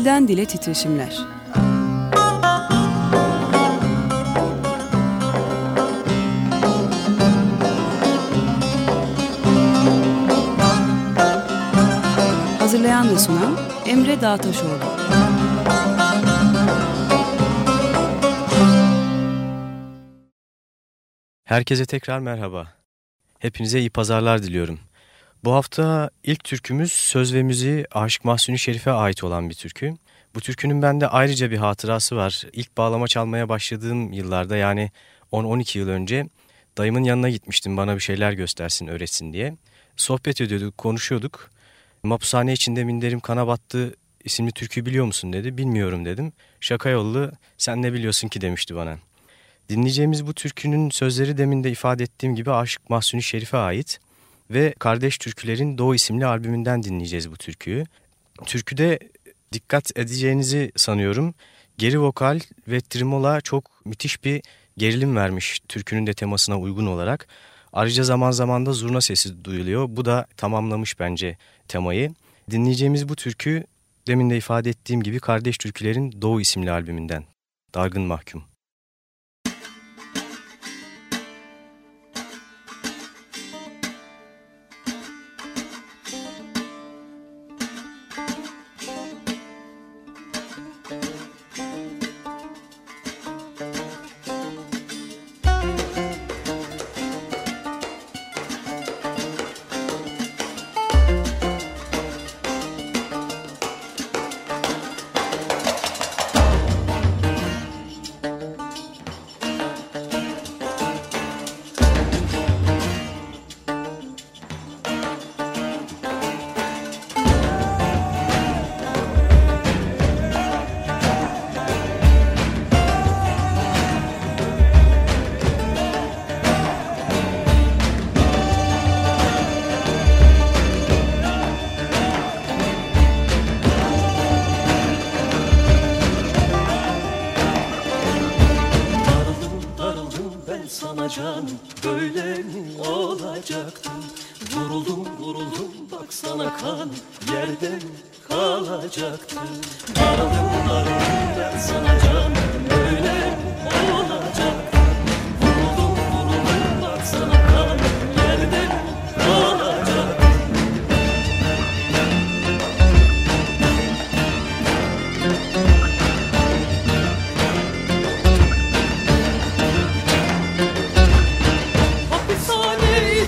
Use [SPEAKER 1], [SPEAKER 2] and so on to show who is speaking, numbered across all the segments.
[SPEAKER 1] Dilden Dile Titreşimler Hazırlayan ve sunan Emre Dağtaşoğlu
[SPEAKER 2] Herkese tekrar merhaba. Hepinize iyi pazarlar diliyorum. Bu hafta ilk türkümüz söz ve müziği Aşık Mahsuni Şerif'e ait olan bir türkü. Bu türkünün bende ayrıca bir hatırası var. İlk bağlama çalmaya başladığım yıllarda yani 10-12 yıl önce dayımın yanına gitmiştim bana bir şeyler göstersin, öğretsin diye. Sohbet ediyorduk, konuşuyorduk. Mapushane içinde minderim kana battı isimli türküyü biliyor musun dedi. Bilmiyorum dedim. Şaka yollu sen ne biliyorsun ki demişti bana. Dinleyeceğimiz bu türkünün sözleri demin de ifade ettiğim gibi Aşık Mahsuni Şerif'e ait ve Kardeş Türkülerin Doğu isimli albümünden dinleyeceğiz bu türküyü. Türküde dikkat edeceğinizi sanıyorum. Geri vokal ve trimola çok müthiş bir gerilim vermiş türkünün de temasına uygun olarak. Ayrıca zaman zaman da zurna sesi duyuluyor. Bu da tamamlamış bence temayı. Dinleyeceğimiz bu türkü demin de ifade ettiğim gibi Kardeş Türkülerin Doğu isimli albümünden. Dargın Mahkum.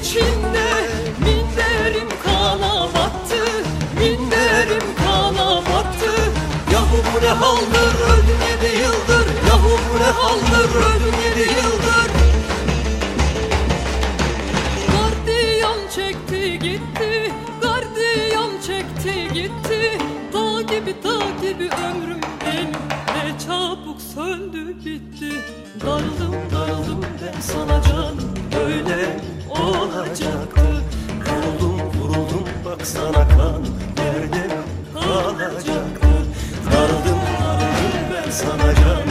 [SPEAKER 3] içinde Minderim kana battı Minderim kana battı Yahu bu ne haldır öldüm yedi yıldır. Yahu bu ne haldır öldüm yedi yıldır. Gardiyan çekti gitti Gardiyan çekti gitti. Dağ gibi dağ gibi ömrüm Ne çabuk söndü bitti Darıldım darıldım ben sana canım Öyle Parlayan bizi paylar,
[SPEAKER 4] parlayan bizi paylar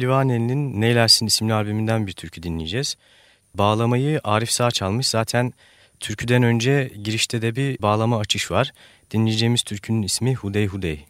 [SPEAKER 4] Livaneli'nin Neylersin isimli albümünden bir türkü dinleyeceğiz. Bağlamayı Arif Sağ çalmış. Zaten türküden önce girişte de bir bağlama açış var. Dinleyeceğimiz türkünün ismi Hudey Hudey.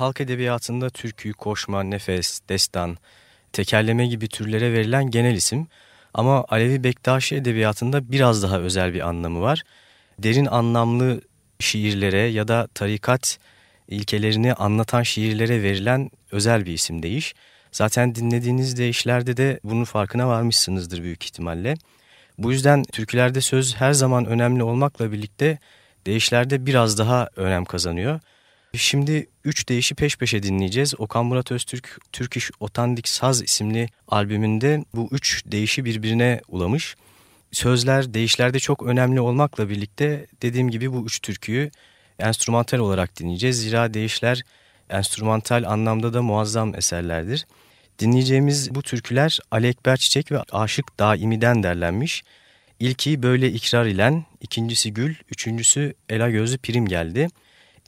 [SPEAKER 4] Halk edebiyatında türkü, koşma, nefes, destan, tekerleme gibi türlere verilen genel isim ama Alevi Bektaşi edebiyatında biraz daha özel bir anlamı var. Derin anlamlı şiirlere ya da tarikat ilkelerini anlatan şiirlere verilen özel bir isim deyiş. Zaten dinlediğiniz deyişlerde de bunun farkına varmışsınızdır büyük ihtimalle. Bu yüzden türkülerde söz her zaman önemli olmakla birlikte deyişlerde biraz daha önem kazanıyor. Şimdi üç deyişi peş peşe dinleyeceğiz. Okan Murat Öztürk Türk Otandik Saz isimli albümünde bu üç deyişi birbirine ulamış. Sözler deyişlerde çok önemli olmakla birlikte dediğim gibi bu üç türküyü enstrümantal olarak dinleyeceğiz. Zira deyişler enstrümantal anlamda da muazzam eserlerdir. Dinleyeceğimiz bu türküler Ali Ekber Çiçek ve Aşık Daimi'den derlenmiş. İlki böyle ikrar ilen, ikincisi Gül, üçüncüsü Ela Gözlü Prim geldi.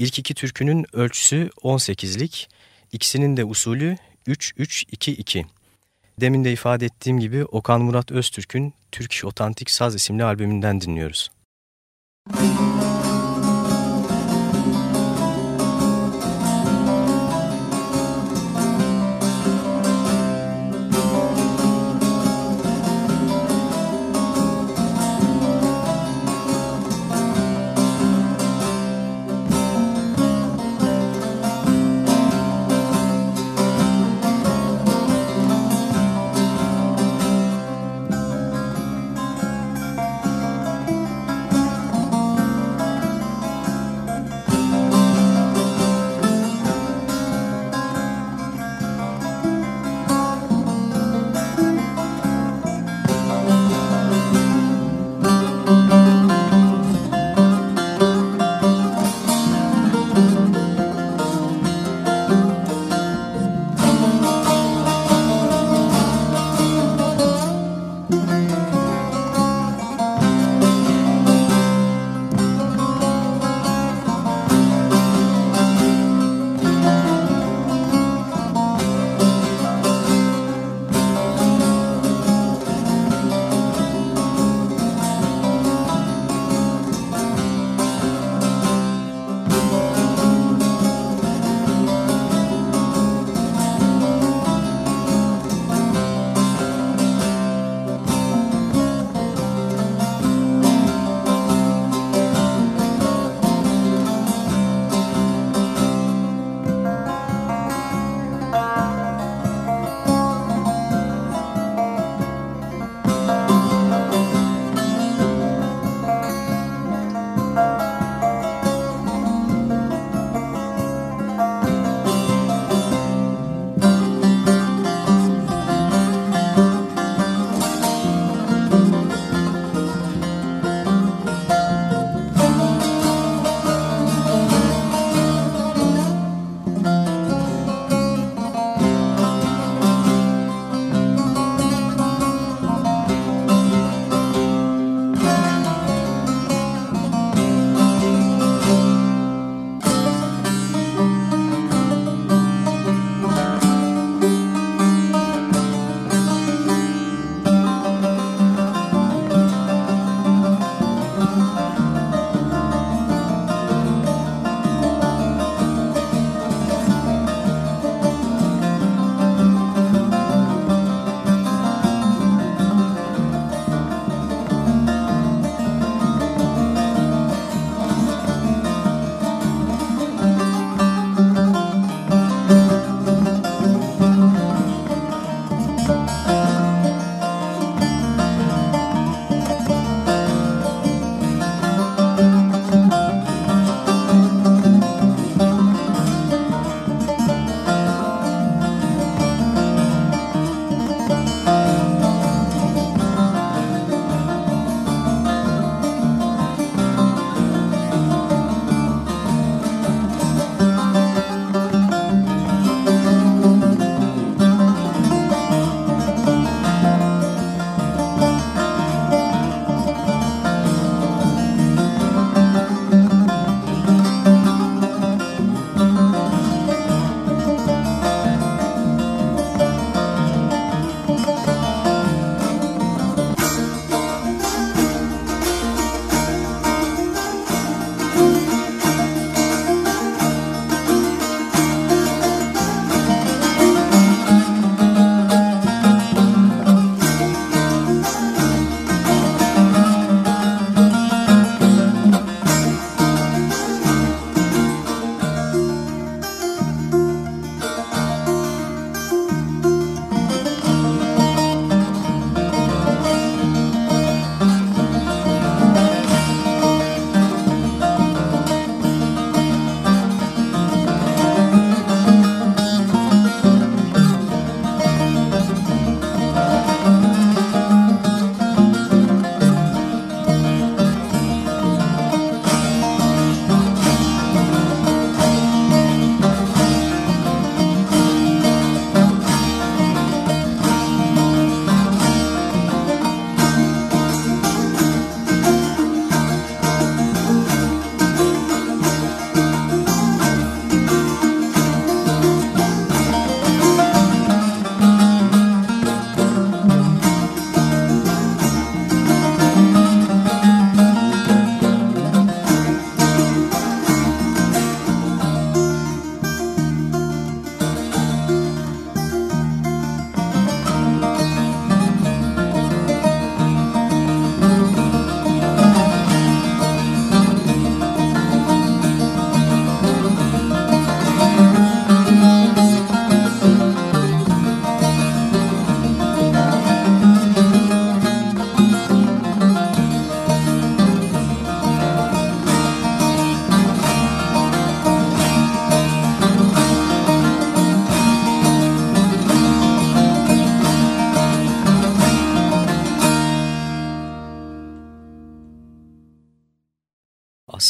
[SPEAKER 4] İlk iki türkünün ölçüsü 18'lik, ikisinin de usulü 3-3-2-2. Demin de ifade ettiğim gibi Okan Murat Öztürk'ün Türk Otantik Saz isimli albümünden dinliyoruz. Müzik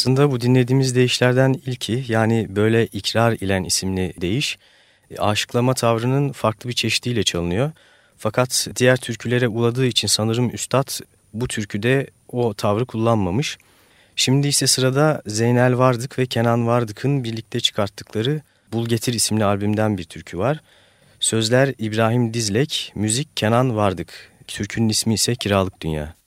[SPEAKER 4] Aslında bu dinlediğimiz deyişlerden ilki yani böyle ikrar ilen isimli deyiş e, aşıklama tavrının farklı bir çeşidiyle çalınıyor. Fakat diğer türkülere uladığı için sanırım üstad bu türküde o tavrı kullanmamış. Şimdi ise sırada Zeynel Vardık ve Kenan Vardık'ın birlikte çıkarttıkları Bul Getir isimli albümden bir türkü var. Sözler İbrahim Dizlek, müzik Kenan Vardık. Türkünün ismi ise Kiralık Dünya.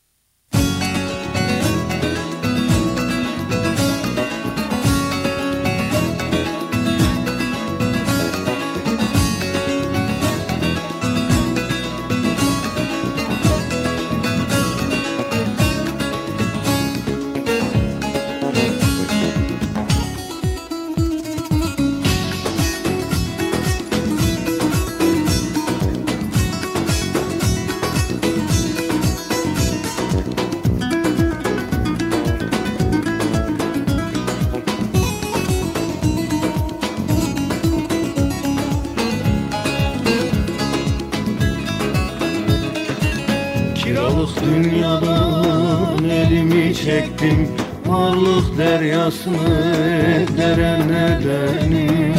[SPEAKER 5] Dünyasını deren nedeni?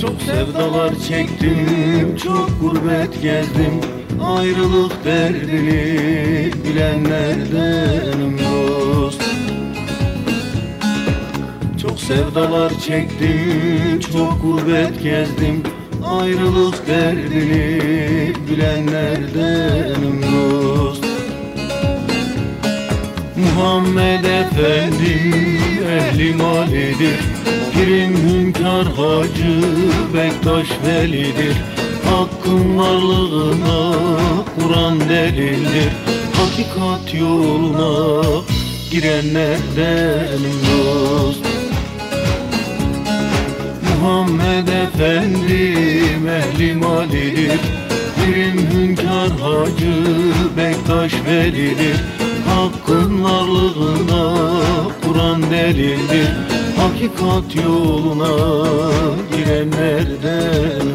[SPEAKER 5] Çok sevdalar çektim, çok gurbet gezdim. Ayrılık derdini bilenlerdenim dost. Çok sevdalar çektim, çok gurbet gezdim. Ayrılık derdini bilenlerdenim dost Muhammed Efendi ehli malidir Pirim hünkar hacı Bektaş velidir. Hakkın varlığına Kur'an delildir. Hakikat yoluna girenlerdenim dost. Muhammed Efendi ehli malidir Pirim hünkar hacı Bektaş velidir Hakkın varlığına Kur'an delildir. Hakikat yoluna girenlerden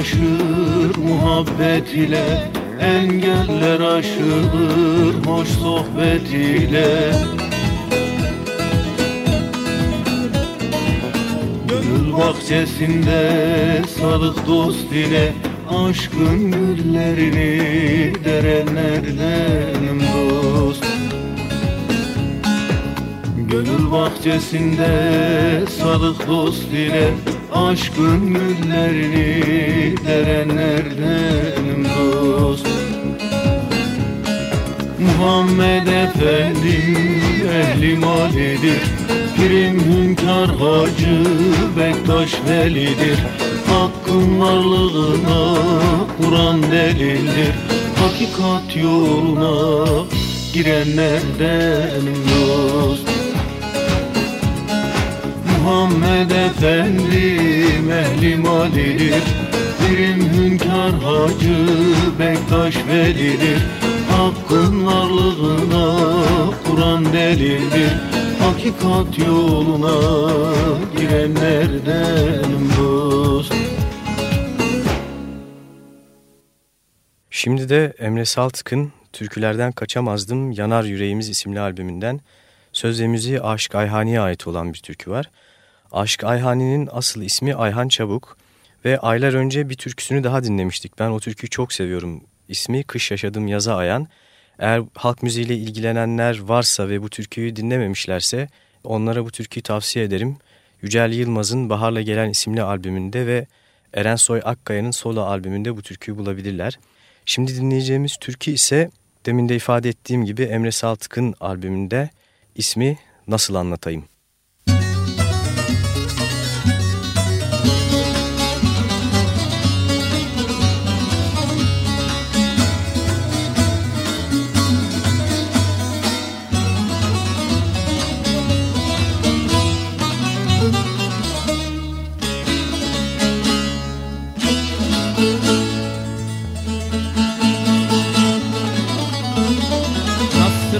[SPEAKER 5] dost muhabbet ile Engeller aşılır hoş sohbet ile. Gönül bahçesinde sadık dost ile Aşkın güllerini derenlerdenim dost? Gönül bahçesinde sadık dost ile Aşkın güllerini derenlerdenim dost? Muhammed Efendi ehli malidir. Pirim hünkar hacı Bektaş velidir. Hakkın varlığına Kur'an delildir. Hakikat yoluna girenlerdenim dost Muhammed Efendi ehli malidir Birim hünkar hacı Bektaş velidir. Hakkın varlığına Kur'an delildir. Hakikat yoluna girenlerdenim dost.
[SPEAKER 4] Şimdi de Emre Saltık'ın Türkülerden Kaçamazdım Yanar Yüreğimiz isimli albümünden söz ve müziği Aşık Ayhani'ye ait olan bir türkü var. Aşk Ayhani'nin asıl ismi Ayhan Çabuk ve aylar önce bir türküsünü daha dinlemiştik. Ben o türküyü çok seviyorum. İsmi Kış Yaşadım Yaza Ayan. Eğer halk müziğiyle ilgilenenler varsa ve bu türküyü dinlememişlerse onlara bu türküyü tavsiye ederim. Yücel Yılmaz'ın Baharla Gelen isimli albümünde ve Erensoy Akkaya'nın solo albümünde bu türküyü bulabilirler. Şimdi dinleyeceğimiz türkü ise demin de ifade ettiğim gibi Emre Saltık'ın albümünde ismi Nasıl Anlatayım.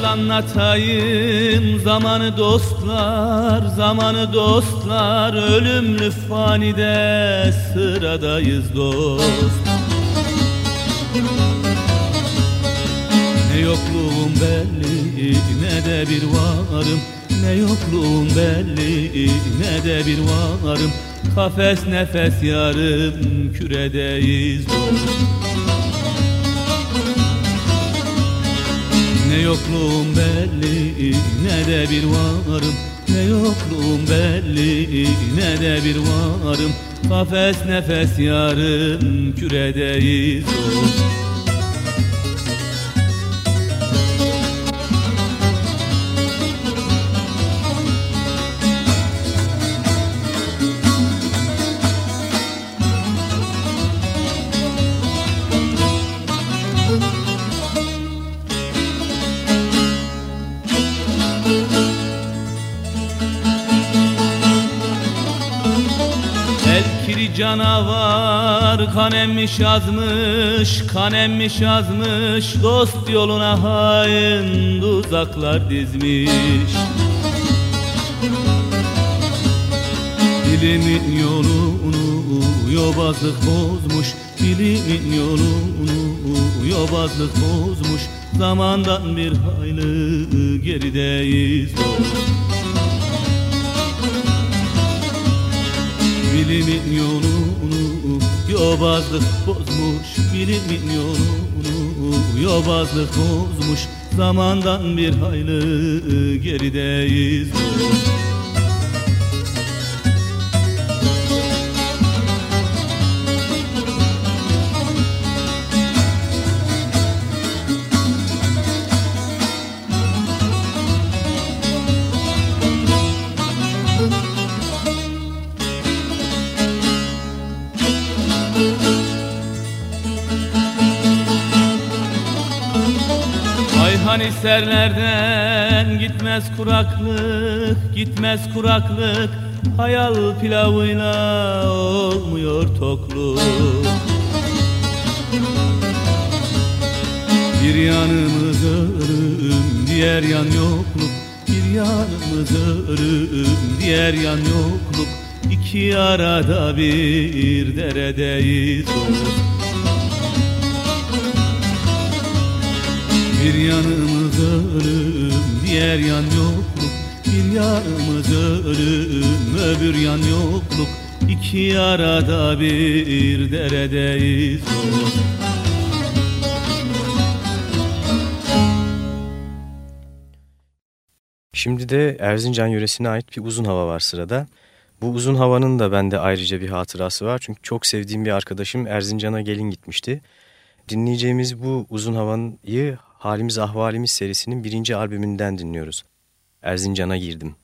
[SPEAKER 6] Anlatayım. Zamanı dostlar zamanı dostlar. Ölümlü fanide sıradayız dost. Ne yokluğum belli ne de bir varım. Ne yokluğum belli ne de bir varım. Kafes nefes yarım küredeyiz dost Ne yokluğum belli ne de bir varım. Ne yokluğum belli ne de bir varım. Kafes nefes yarım küredeyiz. O canavar kan emmiş yazmış kan emmiş yazmış. Dost yoluna hain tuzaklar dizmiş. Bilimin yolunu yobazlık bozmuş. Bilimin yolunu yobazlık bozmuş. Zamandan bir hayli gerideyiz. dost Bilimin yolunu yobazlık bozmuş Bilimin yolunu yobazlık bozmuş. Zamandan bir hayli gerideyiz Hani serlerden gitmez kuraklık, gitmez kuraklık. Hayal pilavıyla olmuyor tokluk. Bir yanımız ölüm, diğer yan yokluk. Bir yanımız ölüm, diğer yan yokluk. İki arada bir deredeyiz. Dost Bir yanımız ölüm, diğer yan yokluk Bir yanımız ölüm, öbür yan yokluk İki arada bir deredeyiz
[SPEAKER 4] Şimdi de Erzincan yöresine ait bir uzun hava var sırada. Bu uzun havanın da bende ayrıca bir hatırası var. Çünkü çok sevdiğim bir arkadaşım Erzincan'a gelin gitmişti. Dinleyeceğimiz bu uzun havanı Halimiz Ahvalimiz serisinin birinci albümünden dinliyoruz. Erzincan'a girdim.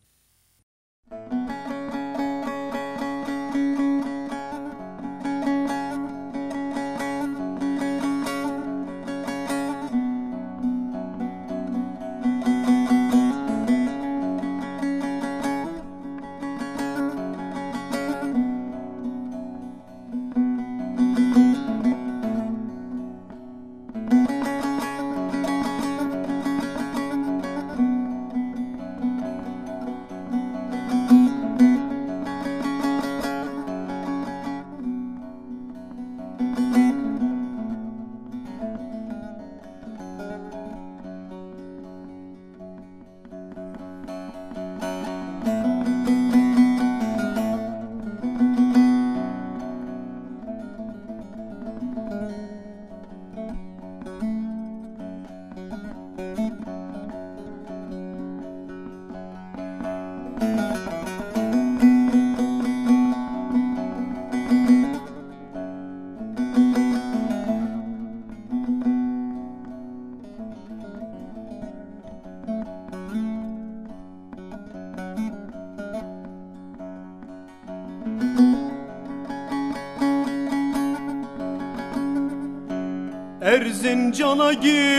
[SPEAKER 7] Erzincan'a girdim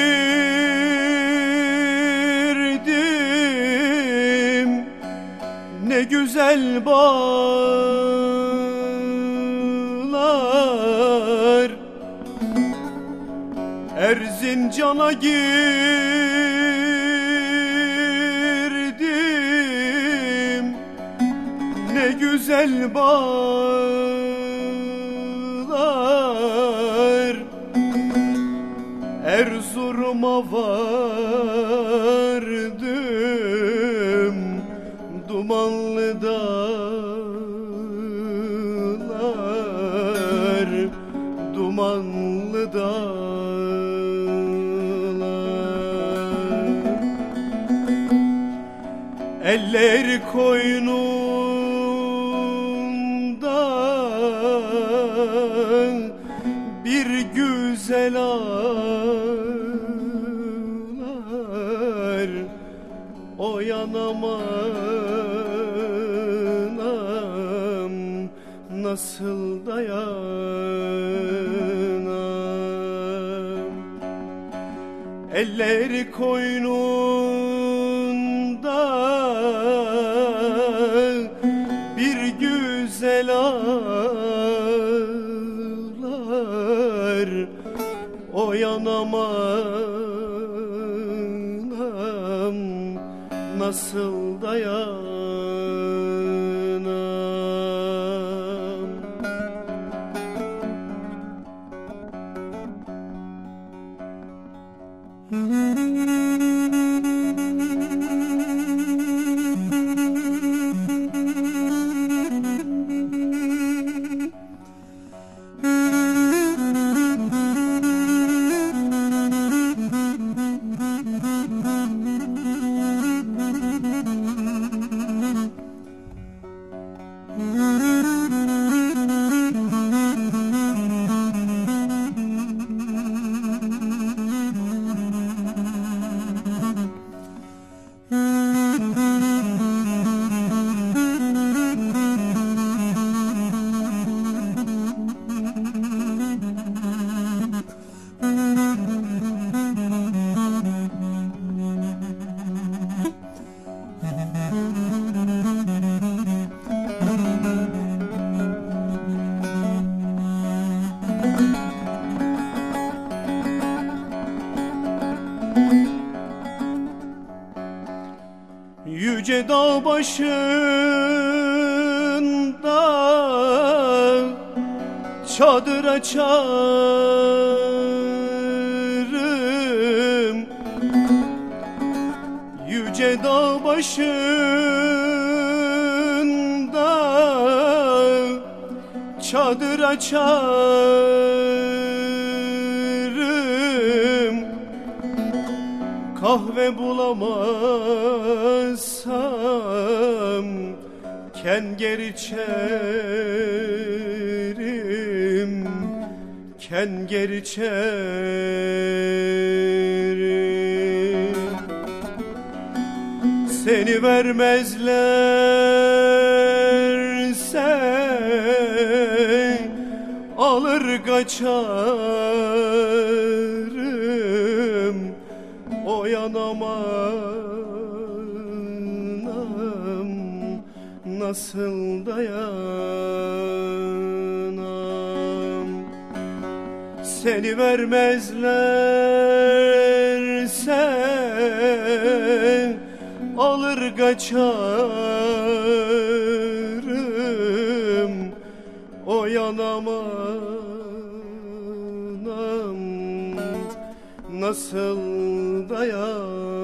[SPEAKER 7] Eller koynunda bir güzel ağlar. O yanam anam nasıl dayanam? Eller koynunda nasıl başında çadır açarım Yüce dağ başında çadır açarım vermezlerse alır kaçarım o yanam anam nasıl dayanam? Seni vermezlerse kaçarım o yanam anam nasıl dayanam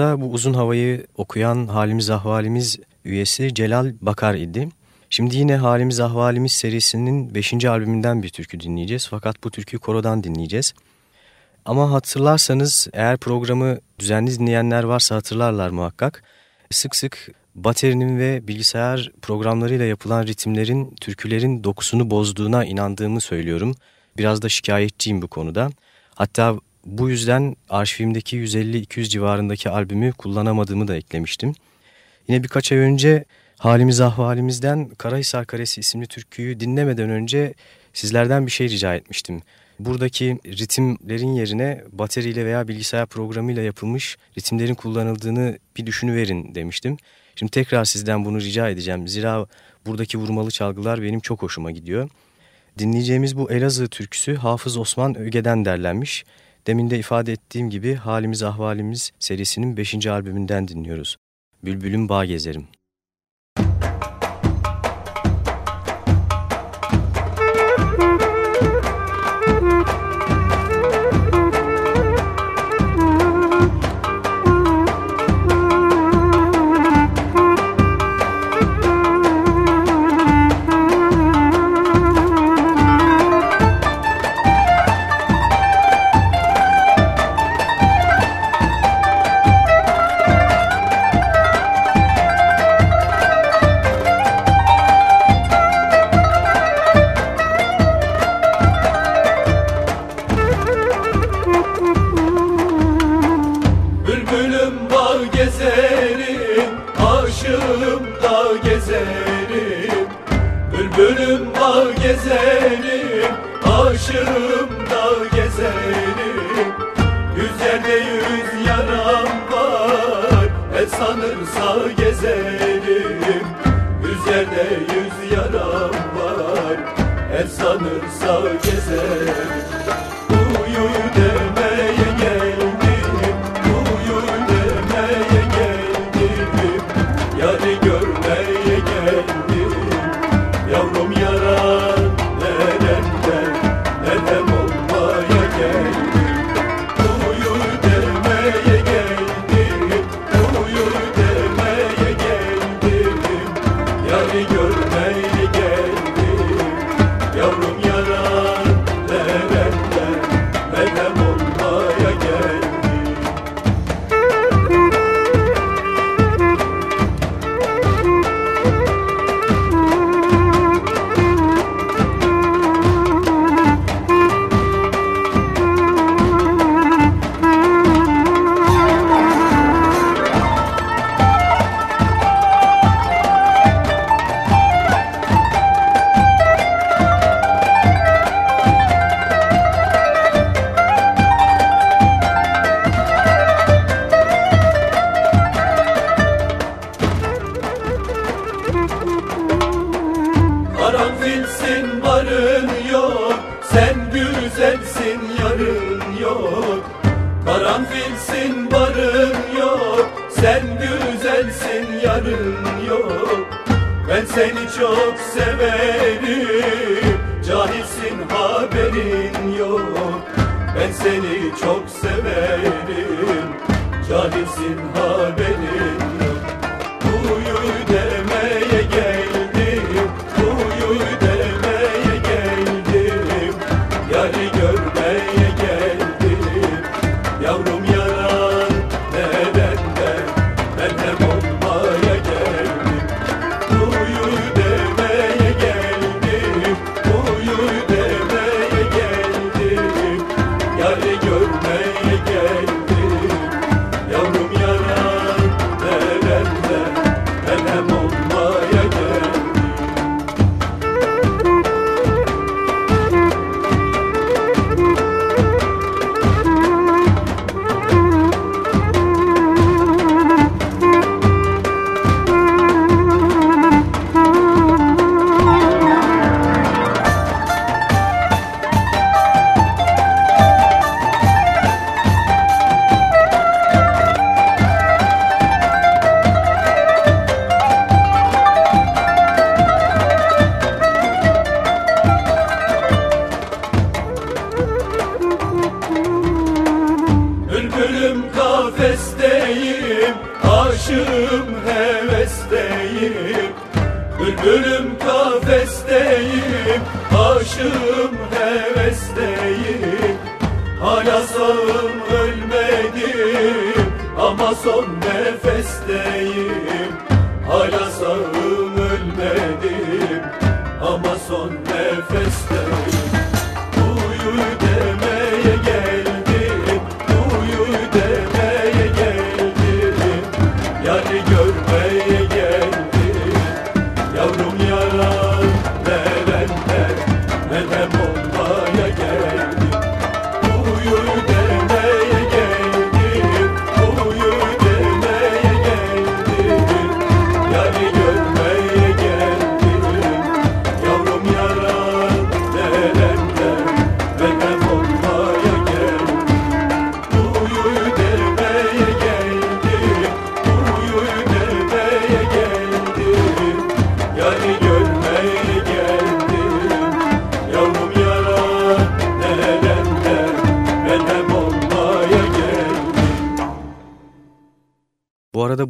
[SPEAKER 4] Bu arada bu uzun havayı okuyan Halimiz Ahvalimiz üyesi Celal Bakar idi. Şimdi yine Halimiz Ahvalimiz serisinin 5. albümünden bir türkü dinleyeceğiz. Fakat bu türküyü korodan dinleyeceğiz. Ama hatırlarsanız eğer programı düzenli dinleyenler varsa hatırlarlar muhakkak. Sık sık
[SPEAKER 8] baterinin ve bilgisayar programlarıyla yapılan ritimlerin türkülerin dokusunu bozduğuna inandığımı söylüyorum. Biraz da şikayetçiyim bu konuda. Hatta bu yüzden arşivimdeki 150-200 civarındaki albümü kullanamadığımı da eklemiştim. Yine birkaç ay önce Halimiz Ahvalimizden Karahisar Karesi isimli türküyü dinlemeden önce sizlerden bir şey rica etmiştim. Buradaki ritimlerin yerine bateriyle veya bilgisayar programıyla yapılmış ritimlerin kullanıldığını bir düşünüverin demiştim. Şimdi tekrar sizden bunu rica edeceğim. Zira buradaki vurmalı çalgılar benim çok hoşuma gidiyor. Dinleyeceğimiz bu Elazığ türküsü Hafız Osman Öge'den derlenmiş. Demin de ifade ettiğim gibi Halimiz Ahvalimiz serisinin 5. albümünden dinliyoruz. Bülbülüm Bağ Gezerim.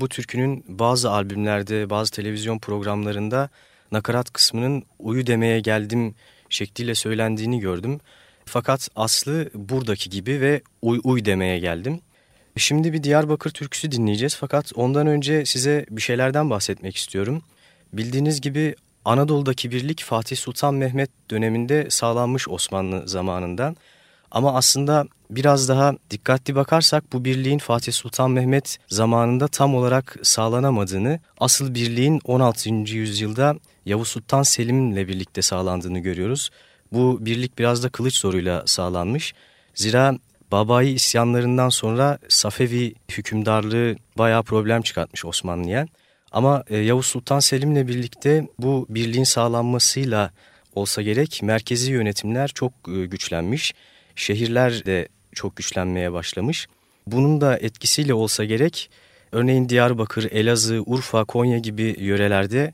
[SPEAKER 4] Bu türkünün bazı albümlerde, bazı televizyon programlarında nakarat kısmının uyu demeye geldim şekliyle söylendiğini gördüm. Fakat aslı buradaki gibi ve uy uy demeye geldim. Şimdi bir Diyarbakır türküsü dinleyeceğiz fakat ondan önce size bir şeylerden bahsetmek istiyorum. Bildiğiniz gibi Anadolu'daki birlik Fatih Sultan Mehmet döneminde sağlanmış Osmanlı zamanında. Ama aslında biraz daha dikkatli bakarsak bu birliğin Fatih Sultan Mehmet zamanında tam olarak sağlanamadığını, asıl birliğin 16. yüzyılda Yavuz Sultan Selim'le birlikte sağlandığını görüyoruz. Bu birlik biraz da kılıç zoruyla sağlanmış. Zira Babayi isyanlarından sonra Safevi hükümdarlığı bayağı problem çıkartmış Osmanlı'ya. Ama e, Yavuz Sultan Selim'le birlikte bu birliğin sağlanmasıyla olsa gerek merkezi yönetimler çok e, güçlenmiş. Şehirler de çok güçlenmeye başlamış. Bunun da etkisiyle olsa gerek örneğin Diyarbakır, Elazığ, Urfa, Konya gibi yörelerde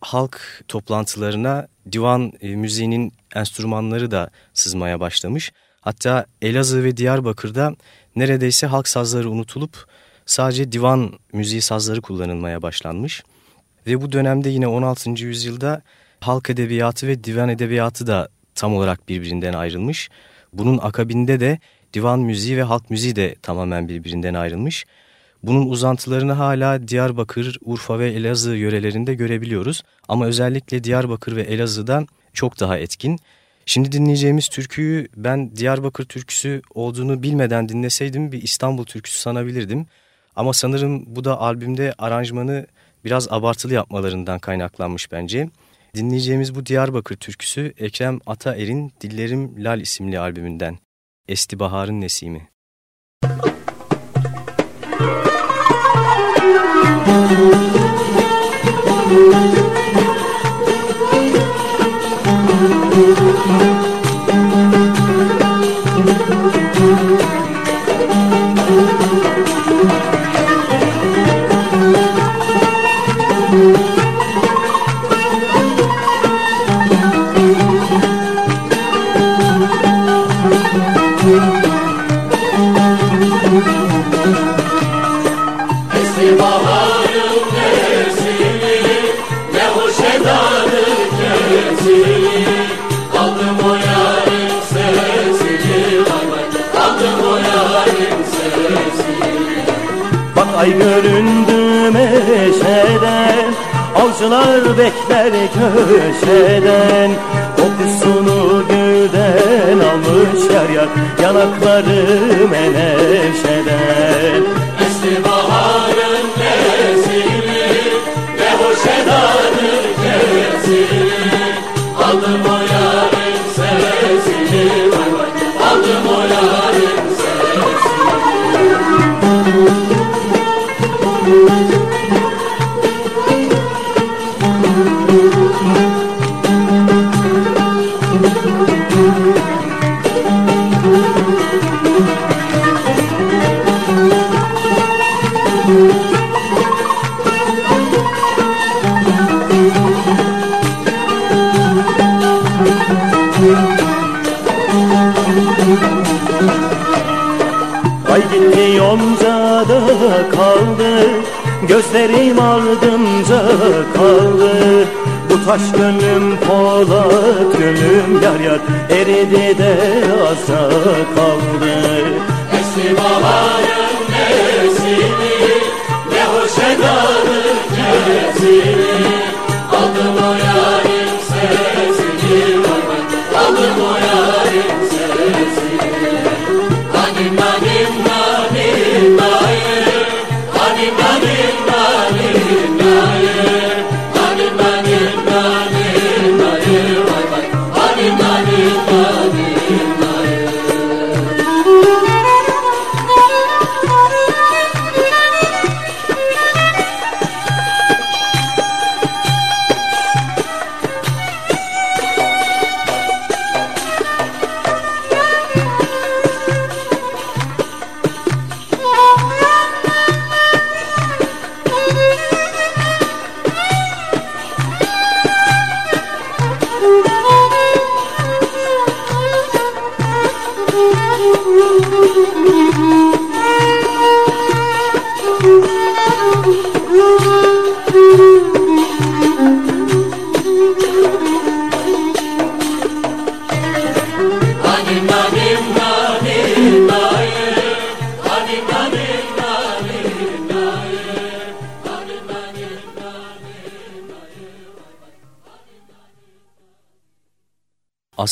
[SPEAKER 4] halk toplantılarına divan e, müziğinin enstrümanları da sızmaya başlamış. Hatta Elazığ ve Diyarbakır'da neredeyse halk sazları unutulup sadece divan müziği sazları kullanılmaya başlanmış. Ve bu dönemde yine 16. yüzyılda halk edebiyatı ve divan edebiyatı da tam olarak birbirinden ayrılmış. Bunun akabinde de divan müziği ve halk müziği de tamamen birbirinden ayrılmış. Bunun uzantılarını hala Diyarbakır, Urfa ve Elazığ yörelerinde görebiliyoruz. Ama özellikle Diyarbakır ve Elazığ'da çok daha etkin. Şimdi dinleyeceğimiz türküyü ben Diyarbakır türküsü olduğunu bilmeden dinleseydim bir İstanbul türküsü sanabilirdim. Ama sanırım bu da albümde aranjmanı biraz abartılı yapmalarından kaynaklanmış bence. Dinleyeceğimiz bu Diyarbakır türküsü Ekrem Ataer'in Dillerim Lal isimli albümünden. Esti Bahar'ın Nesimi.
[SPEAKER 3] Eski
[SPEAKER 7] Avcılar bekler köşeden Kokusunu gülden almış yar yar Yanakları meneşeden
[SPEAKER 3] Eski baharın
[SPEAKER 7] Gözlerim ardımca kaldı. Bu taş gönlüm polat gönlüm yar yar. Eridi de asa kaldı.
[SPEAKER 3] Eski baharın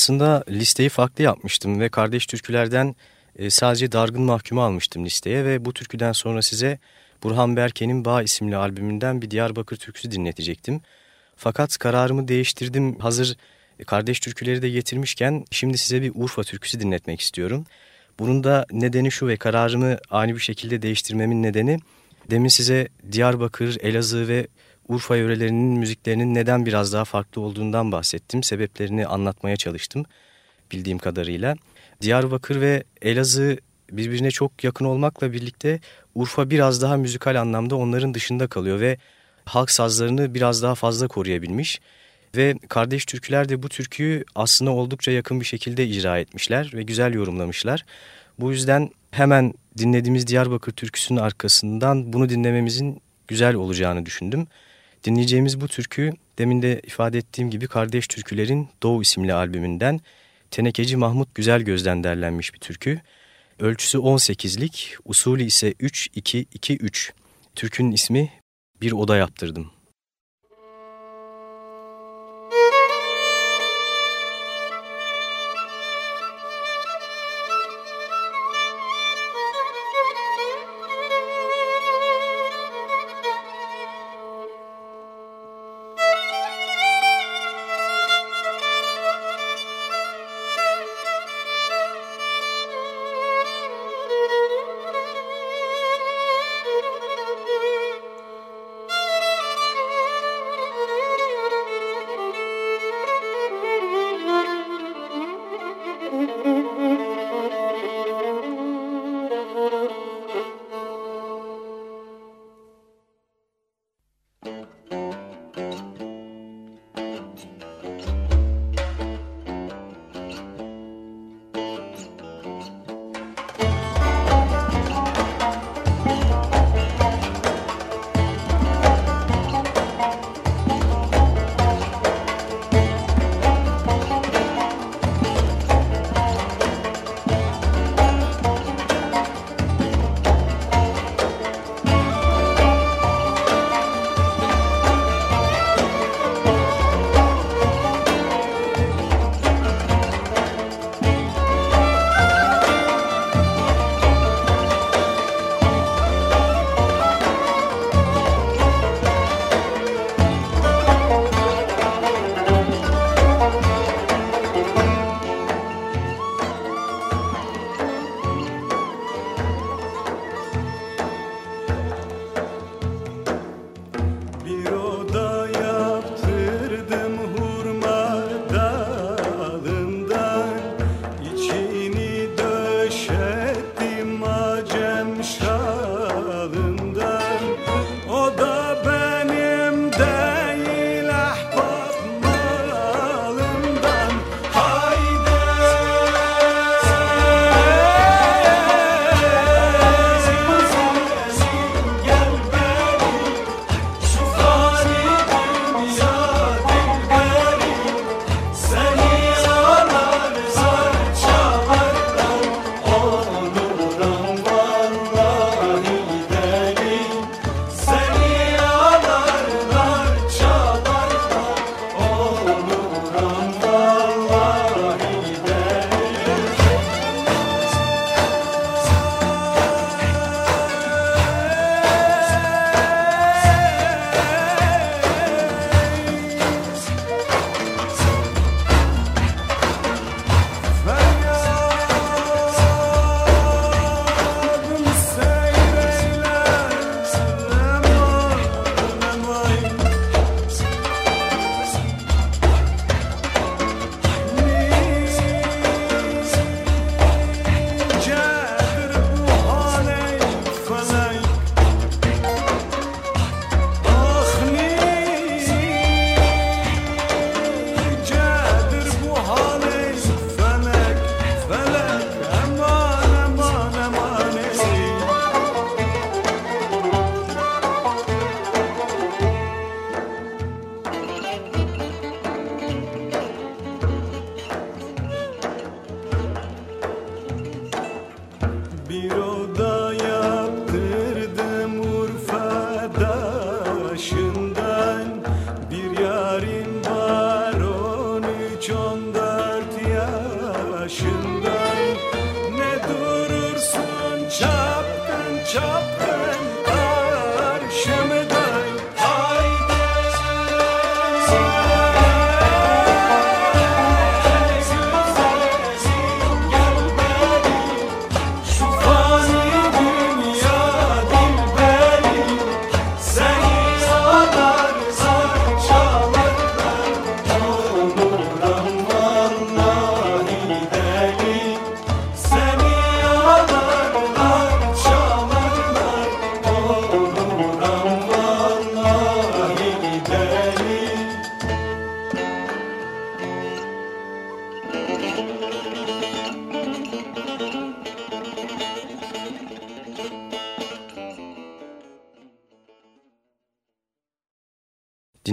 [SPEAKER 4] Aslında listeyi farklı yapmıştım ve kardeş türkülerden e, sadece Dargın Mahkum'u almıştım listeye ve bu türküden sonra size Burhan Berke'nin Bağ isimli albümünden bir Diyarbakır türküsü dinletecektim. Fakat kararımı değiştirdim. Hazır kardeş türküleri de getirmişken şimdi size bir Urfa türküsü dinletmek istiyorum. Bunun da nedeni şu ve kararımı ani bir şekilde değiştirmemin nedeni demin size Diyarbakır, Elazığ ve Urfa yörelerinin müziklerinin neden biraz daha farklı olduğundan bahsettim. Sebeplerini anlatmaya çalıştım bildiğim kadarıyla. Diyarbakır ve Elazığ birbirine çok yakın olmakla birlikte Urfa biraz daha müzikal anlamda onların dışında kalıyor ve halk sazlarını biraz daha fazla koruyabilmiş. Ve kardeş türküler de bu türküyü aslında oldukça yakın bir şekilde icra etmişler ve güzel yorumlamışlar. Bu yüzden hemen dinlediğimiz Diyarbakır türküsünün arkasından bunu dinlememizin güzel olacağını düşündüm. Dinleyeceğimiz bu türkü demin de ifade ettiğim gibi Kardeş Türkülerin Doğu isimli albümünden Tenekeci Mahmut Güzel Gözden derlenmiş bir türkü. Ölçüsü 18'lik, usulü ise 3-2-2-3. Türkünün ismi Bir Oda Yaptırdım.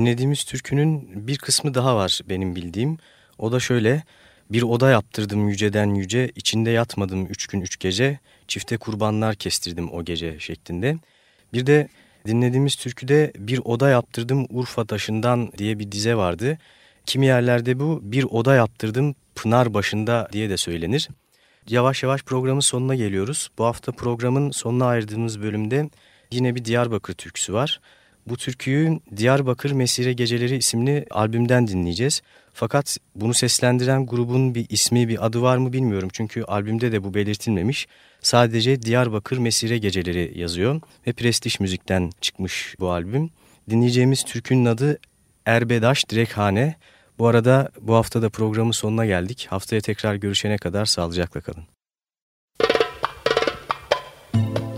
[SPEAKER 4] Dinlediğimiz türkünün bir kısmı daha var benim bildiğim. O da şöyle. Bir oda yaptırdım yüceden yüce, içinde yatmadım üç gün üç gece, çifte kurbanlar kestirdim o gece şeklinde. Bir de dinlediğimiz türküde bir oda yaptırdım Urfa taşından diye bir dize vardı. Kimi yerlerde bu bir oda yaptırdım Pınar başında diye de söylenir. Yavaş yavaş programın sonuna geliyoruz. Bu hafta programın sonuna ayırdığımız bölümde yine bir Diyarbakır türküsü var. Bu türküyü Diyarbakır Mesire Geceleri isimli albümden dinleyeceğiz. Fakat bunu seslendiren grubun bir ismi bir adı var mı bilmiyorum. Çünkü albümde de bu belirtilmemiş. Sadece Diyarbakır Mesire Geceleri yazıyor ve Prestij Müzik'ten çıkmış bu albüm. Dinleyeceğimiz türkünün adı Erbedaş Direkhane. Bu arada bu hafta da programın sonuna geldik. Haftaya tekrar görüşene kadar sağlıcakla kalın.
[SPEAKER 9] Dilden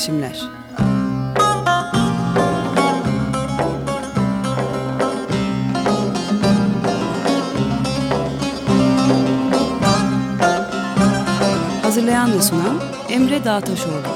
[SPEAKER 9] titreşimler. Hazırlayan ve sunan Emre Dağtaşoğlu.